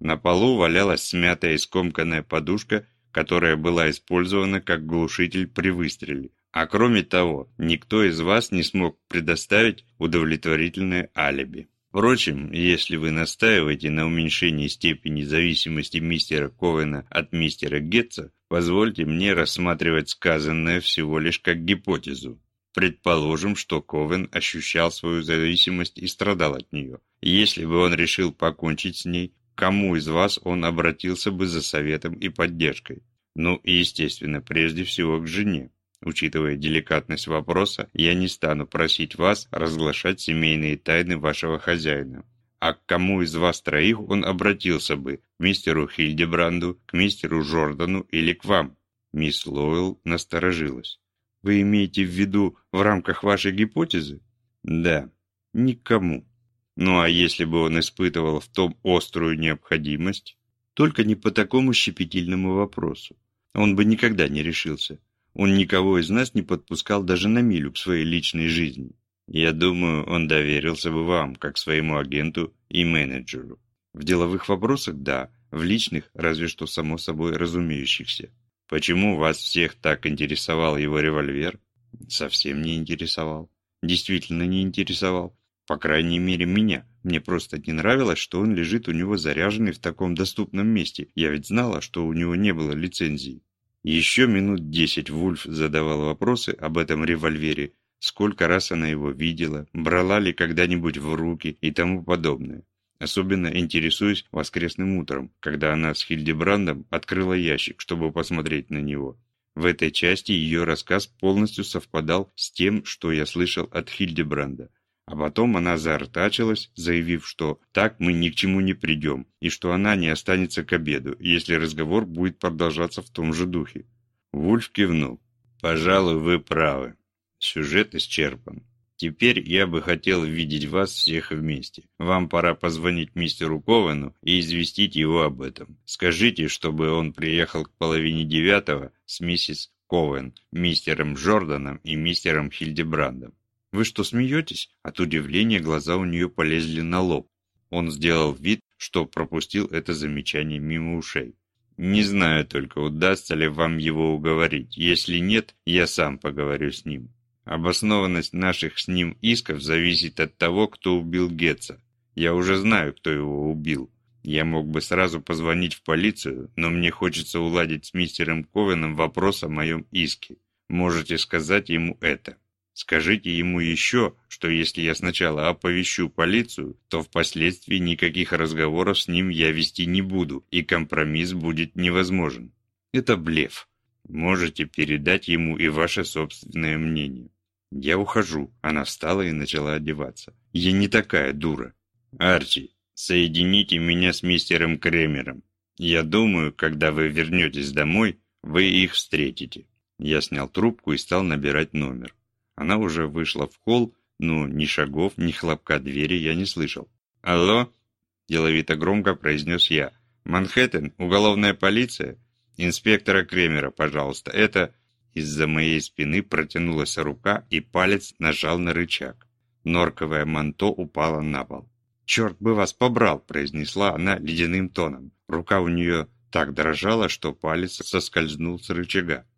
На полу валялась смятая и скомканная подушка, которая была использована как глушитель при выстреле. А кроме того, никто из вас не смог предоставить удовлетворительное алиби. Впрочем, если вы настаиваете на уменьшении степени зависимости мистера Ковена от мистера Гетца, позвольте мне рассматривать сказанное всего лишь как гипотезу. Предположим, что Ковен ощущал свою зависимость и страдал от нее. Если бы он решил покончить с ней, кому из вас он обратился бы за советом и поддержкой? Ну и, естественно, прежде всего к жене. Учитывая деликатность вопроса, я не стану просить вас разглашать семейные тайны вашего хозяина. А к кому из вас троих он обратился бы? К мистеру Хильдебранду, к мистеру Жордану или к вам? Мисс Лоуэлл насторожилась. Вы имеете в виду в рамках вашей гипотезы? Да, никому. Ну а если бы он испытывал в том острую необходимость? Только не по такому щепетильному вопросу. Он бы никогда не решился. Он никого из нас не подпускал даже на милю к своей личной жизни. Я думаю, он доверился бы вам, как своему агенту и менеджеру. В деловых вопросах – да, в личных – разве что само собой разумеющихся. Почему вас всех так интересовал его револьвер? Совсем не интересовал. Действительно не интересовал. По крайней мере, меня. Мне просто не нравилось, что он лежит у него заряженный в таком доступном месте. Я ведь знала, что у него не было лицензии. Еще минут десять Вульф задавал вопросы об этом револьвере, сколько раз она его видела, брала ли когда-нибудь в руки и тому подобное. Особенно интересуясь воскресным утром, когда она с Хильдебрандом открыла ящик, чтобы посмотреть на него. В этой части ее рассказ полностью совпадал с тем, что я слышал от Хильдебранда. А потом она заортачилась, заявив, что так мы ни к чему не придем, и что она не останется к обеду, если разговор будет продолжаться в том же духе. Вульф кивнул. «Пожалуй, вы правы. Сюжет исчерпан. Теперь я бы хотел видеть вас всех вместе. Вам пора позвонить мистеру Ковану и известить его об этом. Скажите, чтобы он приехал к половине девятого с миссис Ковен, мистером Джорданом и мистером Хильдебрандом. Вы что, смеетесь? От удивления глаза у нее полезли на лоб. Он сделал вид, что пропустил это замечание мимо ушей. Не знаю только, удастся ли вам его уговорить. Если нет, я сам поговорю с ним. Обоснованность наших с ним исков зависит от того, кто убил Гетца. Я уже знаю, кто его убил. Я мог бы сразу позвонить в полицию, но мне хочется уладить с мистером Ковеном вопрос о моем иске. Можете сказать ему это. Скажите ему еще, что если я сначала оповещу полицию, то впоследствии никаких разговоров с ним я вести не буду, и компромисс будет невозможен. Это блеф. Можете передать ему и ваше собственное мнение. Я ухожу. Она встала и начала одеваться. Я не такая дура. Арчи, соедините меня с мистером Кремером. Я думаю, когда вы вернетесь домой, вы их встретите. Я снял трубку и стал набирать номер. Она уже вышла в холл, но ни шагов, ни хлопка двери я не слышал. «Алло?» – деловито громко произнес я. «Манхэттен? Уголовная полиция?» «Инспектора Кремера, пожалуйста. Это...» Из-за моей спины протянулась рука, и палец нажал на рычаг. Норковое манто упало на пол. «Черт бы вас побрал!» – произнесла она ледяным тоном. Рука у нее так дрожала, что палец соскользнул с рычага.